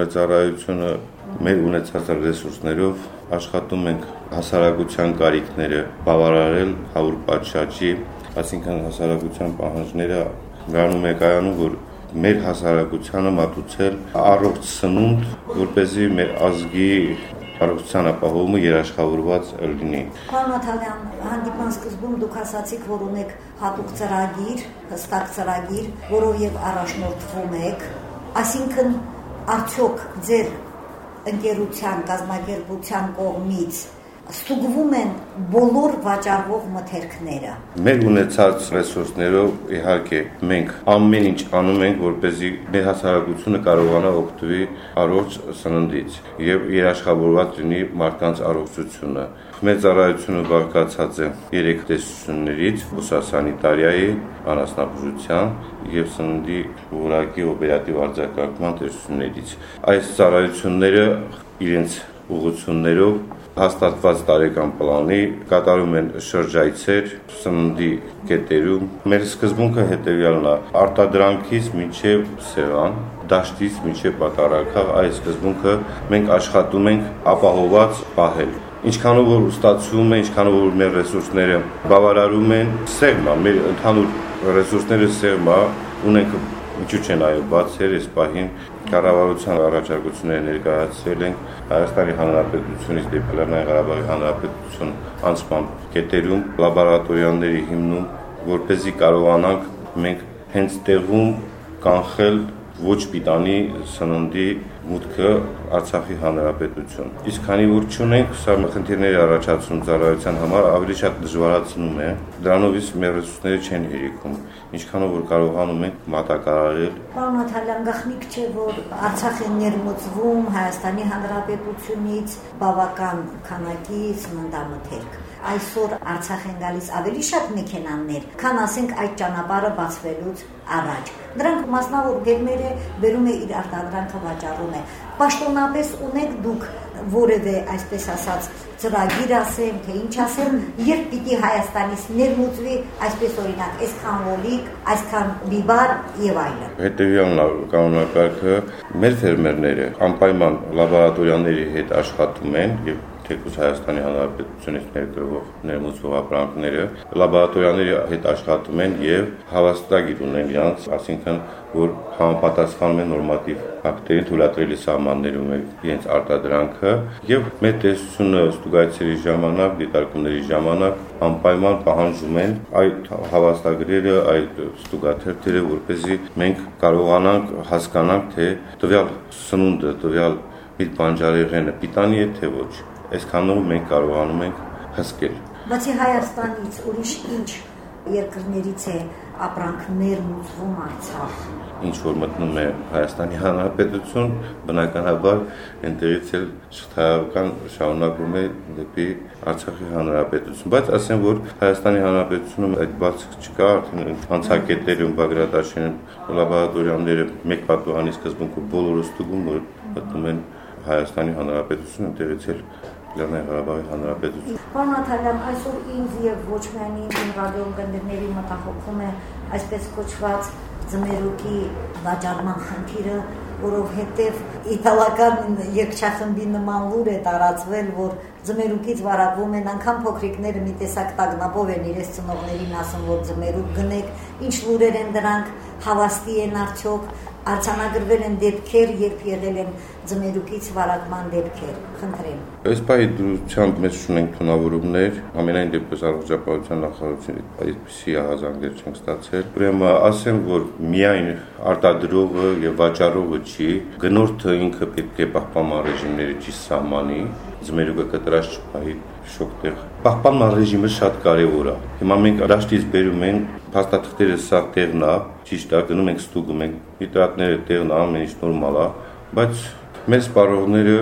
Մեծարայությունը մեր ունեցած ռեսուրսներով աշխատում ենք հասարակության կարիքները բավարարել հավուր պատշաճի, այսինքն հասարակության պահանջները գանում է կայանում, որ մեր հասարակությանը մատուցել առողջ սնունդ, որ เป զի մեր ազգի առողջության ապահովումը երաշխավորված լինի։ Պարոն Աթալյան, հանդիպման սկզբում դուք ասացիք, որ ունեք հատուկ ծրագիր, հստակ ծրագիր, որով եւ առաջնորդվում եք, այսինքն արդյոք ձեր ընկերության կազմակերպության կողմից ստուգվում են բոլոր վաճառվող մթերքները։ Մեր ունեցած ռեսուրսներով իհարկե մենք ամեն ինչ անում ենք, որպեսզի մեր հասարակությունը կարողանա օգտվի առողջ սննդից եւ երաշխավորված լինի մարդկանց առողջությունը։ Մեր ծառայությունը բաղկացած է 3 տեսություններից՝ բուսասանիտարիայի, անասնաբուժության եւ սննդի որակի օպերատիվ արձակագրման տեսություններից։ Այս ծառայությունները իրենց ուղղություններով հաստատված տարեկան պլանի կատարում են շրջայցեր սննդի կետերում։ Մեր սկզբունքը հետևյալն է՝ արտադրանքից մինչև սեղան, դաշտից մինչև պատարակախ այս սկզբունքը մենք աշխատում ենք ապահոված պահել։ Ինչքանով որ ստացվում է, ինչքանով որ մեր ռեսուրսները բավարարում են, սեղմա, մեր ընդհանուր ռեսուրսները սեղմա, ունենք ինչու՞ չեն այո բացեր այս պահին կառավարության առաջարկությունները ներկայացրել ենք Հայաստանի Հանրապետությունից դեպի Լեռնային Ղարաբաղի Հանրապետություն անցման կետերում լաբորատորիաների հիմնում, որ เป զի կարողանանք մենք հենց տեղում կանխել ոչ պիտանի սննդի մուտքը Արցախի հանրապետություն։ Իսկ քանի որ ճունենք, սա խնդիրների առաջացում ծառայության համար ավելի շատ դժվարացնում է։ Դրանով իսկ մեր ռեսուրսները չեն հերիքում, ինչքանով որ կարողանում ենք մատակարարել։ Պարոն Աթալյան, գախնիկ չէ, որ Արցախ է ներմուծվում Հայաստանի հանրապետությունից բավական քանակի սննդամթերք այսօր Արցախ են գալիս ավելի շատ մեքենաներ, քան ասենք այդ ճանապարհը բացվելուց առաջ։ Նրանք մասնավոր գերմերը բերում է իր արտադրանքը վաճառում է։ Պաշտոնապես ունեք դուք որևէ, այսպես ասած, ծրագիր ասեմ, թե ինչ ասեմ, երբ պիտի Հայաստանից ներմուծվի, այսպես օրինակ, այսքան լոլիկ, այսքան բիբար եւ այլն։ Հետևյալն է կանոնակարգը մեր ֆերմերները անպայման լաբորատորիաների հետ աշխատում են եւ թեկուզ Հայաստանի Հանրապետությունից ներկրվող ներմուծվող ապրանքները լաբորատորիաների հետ աշխատում են եւ հավաստագիր ունեն իրանց, ասինքն որ համապատասխանում են նորմատիվ ակտերին թույլատրելի սահմաններում է իրենց արտադրանքը եւ մեր տեսությունը ստուգայցերի ժամանակ, դիտարկումների ժամանակ անպայման պահանջում են այդ հավաստագրերը, այդ ստուգաթերթերը, որպեսզի մենք կարողանանք հասկանանք, թե տվյալ սնունդը, տվյալ իր բանջարեղենը պիտանի է թե ոչ այսքանով մենք կարողանում ենք հսկել։ Բացի Հայաստանից ուրիշ ինչ երկրներից է ապրանքներ մուծվում Արցախ։ Ինչ որ մտնում է Հայաստանի Հանրապետություն, բնականաբար այնտեղից էլ շղթայական շարունակվում է դեպի Արցախի Հանրապետություն, բայց ասեմ, որ Հայաստանի Հանրապետությունում այդ բաց չկա, արդեն անցակետերում Բագրատաշեն լաբորատորիաները մեկ պատուհանի սկզբունքով բոլորը ստուգում որ մտնում են Հայաստանի Հանրապետություն, այնտեղից էլ Լեռնային Ղարաբաղի Հանրապետություն։ Պարոն Աթալյան, այսօր ինձ եւ ոչ միայն ինձ ռադիոընկերների մտահոգում է այսպես կոչված ձմերուկի վաճառման խնդիրը, որովհետև իտալական երկչախմբի նման լուր է տարածվել, որ ձմերուկից վարակվում են անգամ փոքրիկները մի տեսակ տագնապով են իրենց ծնողներին ասում, որ ձմերուկ գնեք, ինչ լուրեր են դրանք, հավաստի են արդյոք, արձանագրվել են դեպքեր, երբ եղել են ձմերուկից վարակման դեպքեր։ Խնդրեմ։ Ըստ պահի դրությամբ մեզ ունենք թունավորումներ, ամենայն դեպս առողջապահության նախարարությունը այդպիսի ահազանգեր չենք ստացել։ Ուրեմն ասեմ, որ միայն արտադրողը եւ վաճառողը չի, գնորդը ինքը պետք է պահպանման ռեժիմները ճիշտ սահմանի, ձմերուկը կտրած չփահի շոկտեղ։ Պահպանման ռեժիմը շատ կարևոր է։ Հիմա մենք դաշտից բերում ենք փաստաթղթերը սա տեղն է, ճիշտ է, գնում ենք ստուգում ենք, նիտրատները տեղն է, ամեն ինչ նորմալ է, բայց մեծ սպառողները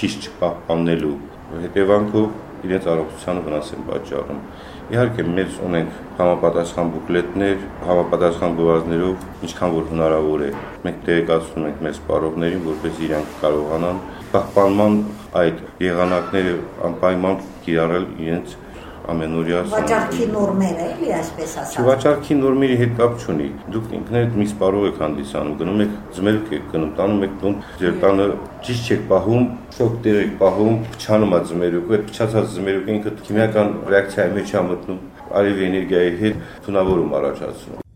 ճիշտ չպահպանելու հետևանքով իրենց առողջությանը վնաս են պատճառում։ Իհարկե մեծ ունենք համապատասխան բուկլետներ, համապատասխան գովազդներով, ինչքան որ հնարավոր է։ Մենք տեղեկացնում ենք մեր սպառողներին, որպես իրանք կարողանան պահպանման այդ եղանակները անպայման կիրառել իրենց ամենօրյա վաճառքի նորմերը էլի այսպես ասած։ Վաճառքի նորմերի հետ կապ չունի։ Դուք ինքներդ մի սպառող եք հանդիսանում, գնում եք ձմերուկ եք գնում, տանում եք տուն, ձեր տանը ճիշտ չեք պահում, շոկ տեղ եք պահում, փչանում է ձմերուկը, այդ փչացած ձմերուկը ինքը քիմիական ռեակցիայի մեջ է մտնում արևի էներգիայի հետ թունավորում առաջացնում։